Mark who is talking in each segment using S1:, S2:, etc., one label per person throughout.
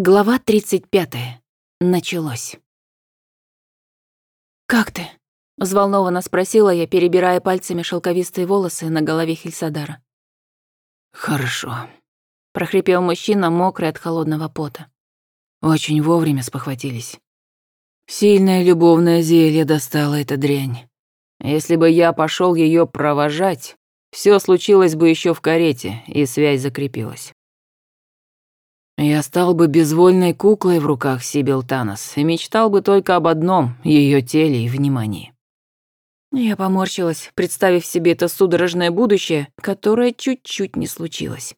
S1: Глава 35. Началось. «Как ты?» — взволнованно спросила я, перебирая пальцами шелковистые волосы на голове Хельсадара.
S2: «Хорошо», —
S1: прохрипел мужчина, мокрый от холодного пота.
S2: «Очень вовремя спохватились. Сильное любовное зелье достало эта дрянь. Если бы я пошел ее провожать, все случилось бы еще в карете, и связь закрепилась. Я стал бы безвольной куклой в руках Сибил Танос и мечтал бы только об одном — ее теле и внимании.
S1: Я поморщилась, представив себе это судорожное будущее, которое чуть-чуть не случилось.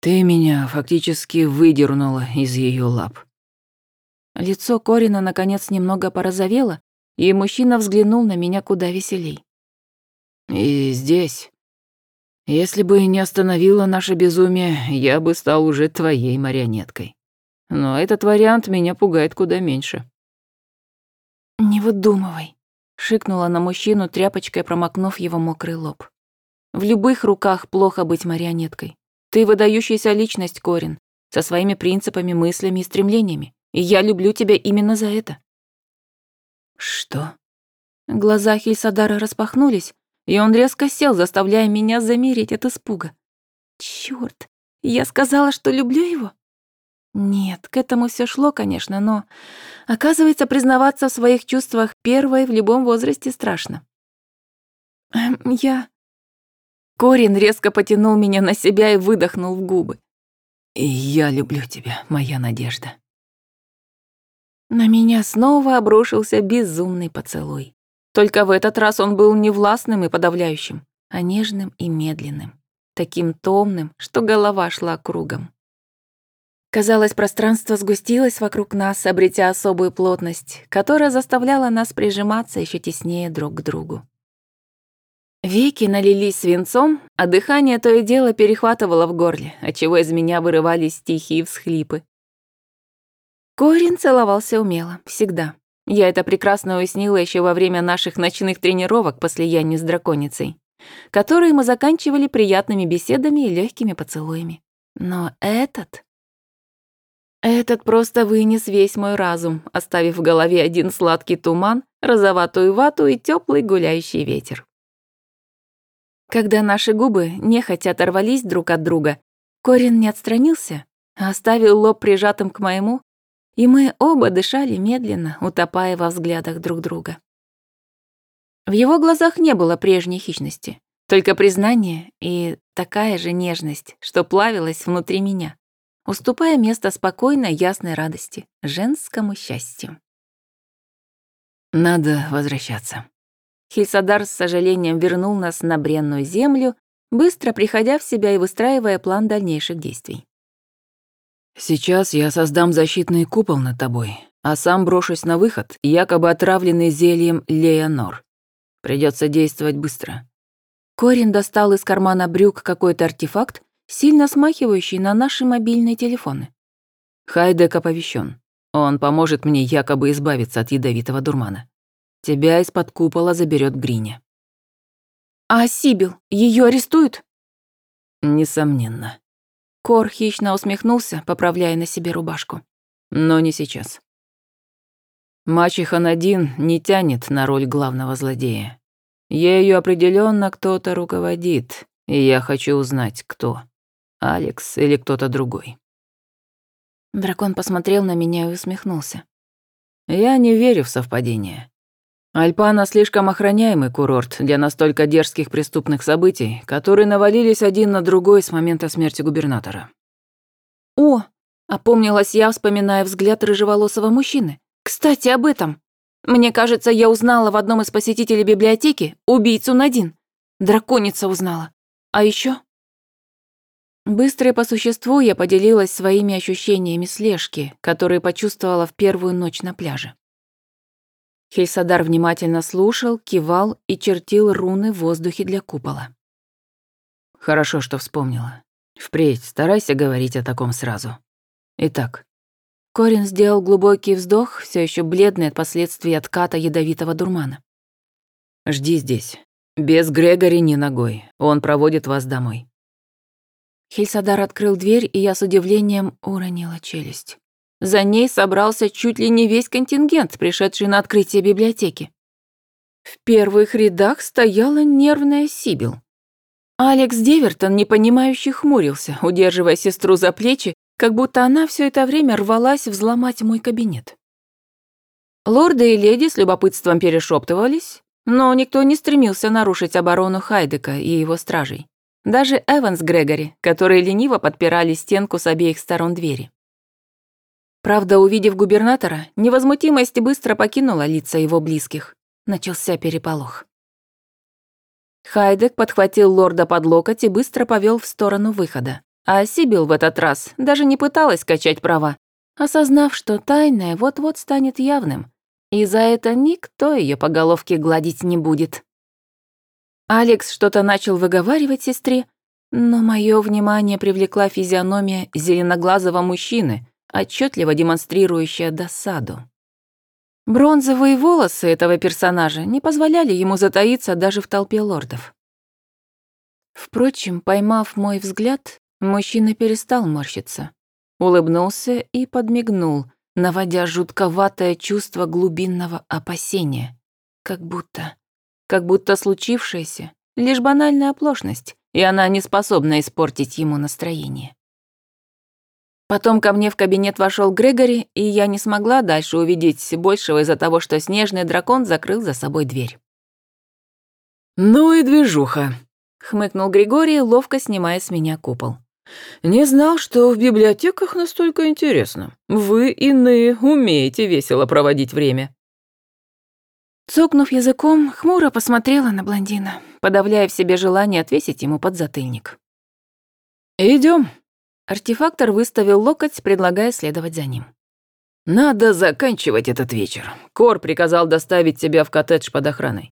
S2: Ты меня фактически выдернула из ее лап.
S1: Лицо Корина наконец немного порозовело, и мужчина взглянул на меня куда веселей.
S2: И здесь, если бы не остановило наше безумие, я бы стал уже твоей марионеткой. Но этот вариант меня пугает куда меньше.
S1: «Не выдумывай», — шикнула на мужчину, тряпочкой промокнув его мокрый лоб. «В любых руках плохо быть марионеткой. Ты выдающаяся личность, Корин, со своими принципами, мыслями и стремлениями. И я люблю тебя именно за это».
S2: «Что?»
S1: Глаза Хильсадара распахнулись, и он резко сел, заставляя меня замереть от испуга. Чёрт, я сказала, что люблю его? Нет, к этому все шло, конечно, но, оказывается, признаваться в своих чувствах первой в любом возрасте страшно. Эм, я... Корин резко потянул меня на себя и выдохнул в губы.
S2: Я люблю тебя, моя надежда.
S1: На меня снова обрушился безумный поцелуй. Только в этот раз он был не властным и подавляющим, а нежным и медленным, таким томным, что голова шла кругом. Казалось, пространство сгустилось вокруг нас, обретя особую плотность, которая заставляла нас прижиматься еще теснее друг к другу. Веки налились свинцом, а дыхание то и дело перехватывало в горле, отчего из меня вырывались тихие всхлипы. Корин целовался умело, всегда. Я это прекрасно уяснила еще во время наших ночных тренировок по слиянию с драконицей, которые мы заканчивали приятными беседами и легкими поцелуями. Но этот... Этот просто вынес весь мой разум, оставив в голове один сладкий туман, розоватую вату и теплый гуляющий ветер. Когда наши губы нехотя оторвались друг от друга, Корин не отстранился, а оставил лоб прижатым к моему, и мы оба дышали медленно, утопая во взглядах друг друга. В его глазах не было прежней хищности, только признание и такая же нежность, что плавилась внутри меня, уступая место спокойной, ясной радости, женскому счастью.
S2: «Надо возвращаться».
S1: Хильсадар с сожалением вернул нас на бренную землю, быстро приходя в себя и выстраивая план дальнейших действий.
S2: Сейчас я создам защитный купол над тобой, а сам брошусь на выход, якобы отравленный зельем Леонор. Придется действовать быстро.
S1: Корин достал из кармана брюк какой-то артефакт, сильно смахивающий на наши мобильные телефоны.
S2: Хайдек оповещен. Он поможет мне якобы избавиться от ядовитого дурмана. Тебя из-под купола заберет Гриня.
S1: А Сибил, ее арестуют?
S2: Несомненно.
S1: Кор хищно усмехнулся, поправляя на себе рубашку.
S2: Но не сейчас. Мачеха Надин не тянет на роль главного злодея. Ею определенно кто-то руководит, и я хочу узнать, кто. Алекс или кто-то другой.
S1: Дракон посмотрел на меня и усмехнулся.
S2: Я не верю в совпадения. Альпана слишком охраняемый курорт для настолько дерзких преступных событий, которые навалились один на другой с момента смерти губернатора.
S1: «О!» — опомнилась я, вспоминая взгляд рыжеволосого мужчины. «Кстати, об этом. Мне кажется, я узнала в одном из посетителей библиотеки убийцу Надин. Драконица узнала. А еще Быстро и по существу я поделилась своими ощущениями слежки, которые почувствовала в первую ночь на пляже. Хельсадар внимательно слушал, кивал и чертил руны в воздухе для купола.
S2: «Хорошо, что вспомнила. Впредь старайся говорить о таком сразу. Итак».
S1: Корин сделал глубокий вздох, все еще бледный от последствий отката ядовитого дурмана.
S2: «Жди здесь. Без Грегори ни ногой. Он проводит вас домой».
S1: Хельсадар открыл дверь, и я с удивлением уронила челюсть. За ней собрался чуть ли не весь контингент, пришедший на открытие библиотеки. В первых рядах стояла нервная Сибил. Алекс Девертон, непонимающе хмурился, удерживая сестру за плечи, как будто она все это время рвалась взломать мой кабинет. Лорды и леди с любопытством перешептывались, но никто не стремился нарушить оборону Хайдека и его стражей. Даже Эванс Грегори, которые лениво подпирали стенку с обеих сторон двери. Правда, увидев губернатора, невозмутимость быстро покинула лица его близких. Начался переполох. Хайдек подхватил лорда под локоть и быстро повел в сторону выхода. А Сибил в этот раз даже не пыталась качать права, осознав, что тайное вот-вот станет явным, и за это никто ее по головке гладить не будет. Алекс что-то начал выговаривать сестре, но мое внимание привлекла физиономия зеленоглазого мужчины, отчетливо демонстрирующая досаду. Бронзовые волосы этого персонажа не позволяли ему затаиться даже в толпе лордов. Впрочем, поймав мой взгляд, мужчина перестал морщиться, улыбнулся и подмигнул, наводя жутковатое чувство глубинного опасения, как будто как будто случившееся — лишь банальная оплошность, и она не способна испортить ему настроение. Потом ко мне в кабинет вошел Грегори, и я не смогла дальше увидеть большего из-за того, что снежный дракон закрыл за собой дверь.
S2: «Ну и движуха», —
S1: хмыкнул Григорий, ловко снимая с меня купол.
S2: «Не знал, что в библиотеках настолько интересно. Вы, иные, умеете весело проводить время».
S1: Цокнув языком, хмуро посмотрела на блондина, подавляя в себе желание отвесить ему подзатыльник.
S2: Идем.
S1: Артефактор выставил локоть, предлагая следовать за ним.
S2: «Надо заканчивать этот вечер. Кор приказал доставить тебя в коттедж под охраной.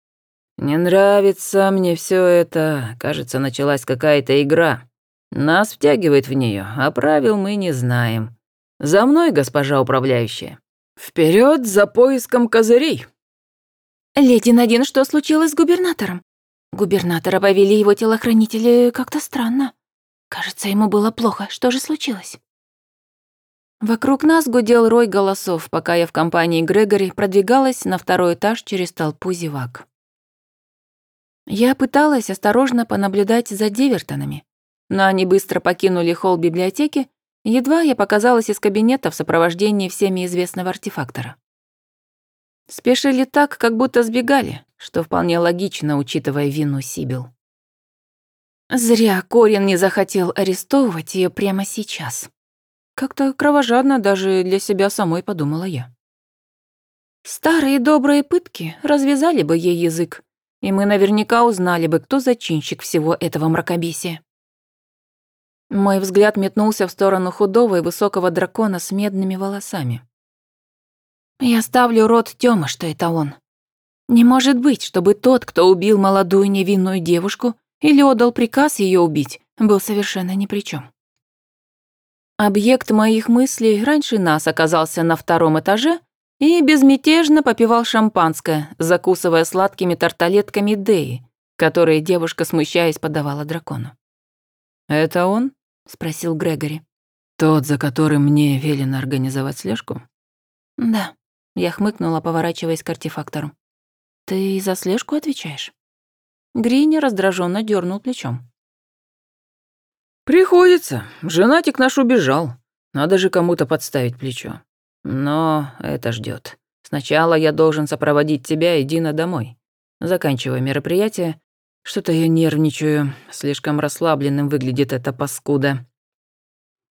S2: Не нравится мне все это. Кажется, началась какая-то игра. Нас втягивает в нее, а правил мы не знаем. За мной, госпожа управляющая. Вперед за поиском козырей!»
S1: «Леди Надин, что случилось с губернатором? Губернатора повели его телохранители как-то странно. Кажется, ему было плохо. Что же случилось?» Вокруг нас гудел рой голосов, пока я в компании Грегори продвигалась на второй этаж через толпу зевак. Я пыталась осторожно понаблюдать за Девертонами, но они быстро покинули холл библиотеки, едва я показалась из кабинета в сопровождении всеми известного артефактора. Спешили так, как будто сбегали, что вполне логично, учитывая вину Сибил. Зря Корин не захотел арестовывать ее прямо сейчас. Как-то кровожадно даже для себя самой подумала я. Старые добрые пытки развязали бы ей язык, и мы наверняка узнали бы, кто зачинщик всего этого мракобесия. Мой взгляд метнулся в сторону худого и высокого дракона с медными волосами. Я ставлю рот Тёма, что это он. Не может быть, чтобы тот, кто убил молодую невинную девушку или отдал приказ ее убить, был совершенно ни при чем. Объект моих мыслей раньше нас оказался на втором этаже и безмятежно попивал шампанское, закусывая сладкими тарталетками Деи, которые девушка, смущаясь, подавала дракону.
S2: «Это он?»
S1: — спросил Грегори.
S2: «Тот, за которым мне велено организовать слежку?»
S1: «Да», я хмыкнула, поворачиваясь к артефактору. «Ты за слежку отвечаешь?» Гриня раздраженно дернул плечом.
S2: «Приходится. Женатик наш убежал. Надо же кому-то подставить плечо. Но это ждет. Сначала я должен сопроводить тебя и Дина домой. Заканчивая мероприятие. Что-то я нервничаю. Слишком расслабленным выглядит эта паскуда.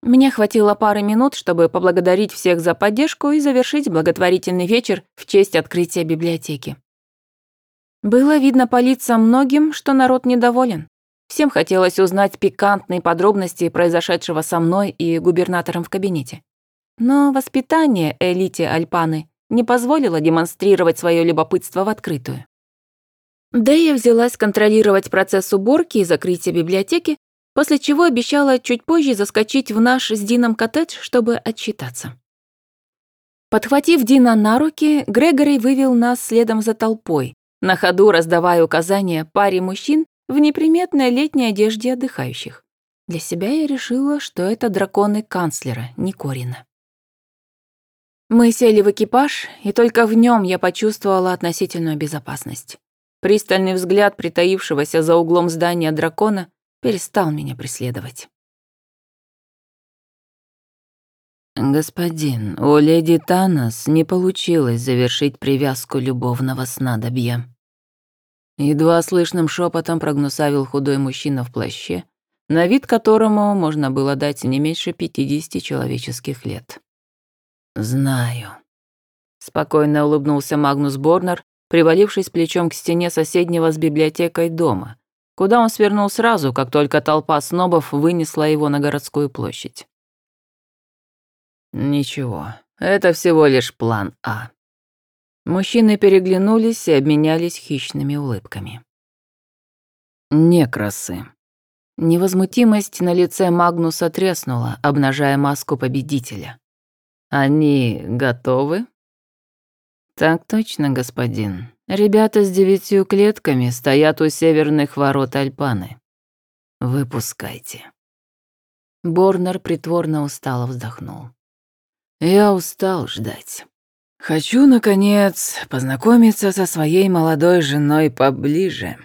S1: Мне хватило пары минут, чтобы поблагодарить всех за поддержку и завершить благотворительный вечер в честь открытия библиотеки. Было видно по лицам многим, что народ недоволен. Всем хотелось узнать пикантные подробности произошедшего со мной и губернатором в кабинете. Но воспитание элите Альпаны не позволило демонстрировать свое любопытство в открытую. Дэя взялась контролировать процесс уборки и закрытия библиотеки, после чего обещала чуть позже заскочить в наш с Дином коттедж, чтобы отчитаться. Подхватив Дина на руки, Грегори вывел нас следом за толпой, на ходу раздавая указания паре мужчин в неприметной летней одежде отдыхающих. Для себя я решила, что это драконы канцлера, не Корина. Мы сели в экипаж, и только в нем я почувствовала относительную безопасность. Пристальный взгляд притаившегося за углом здания дракона перестал меня преследовать.
S2: «Господин, у леди Танос не получилось завершить привязку любовного снадобья». Едва слышным шепотом прогнусавил худой мужчина в плаще, на вид которому можно было дать не меньше пятидесяти человеческих лет. «Знаю», — спокойно улыбнулся Магнус Борнер, привалившись плечом к стене соседнего с библиотекой дома, куда он свернул сразу, как только толпа снобов вынесла его на городскую площадь. «Ничего, это всего лишь план А». Мужчины переглянулись и обменялись хищными улыбками. «Некрасы». Невозмутимость на лице Магнуса треснула, обнажая маску победителя. «Они готовы?» «Так точно, господин. Ребята с девятью клетками стоят у северных ворот Альпаны. Выпускайте». Борнер притворно устало вздохнул. «Я устал ждать. Хочу, наконец, познакомиться со своей молодой женой поближе».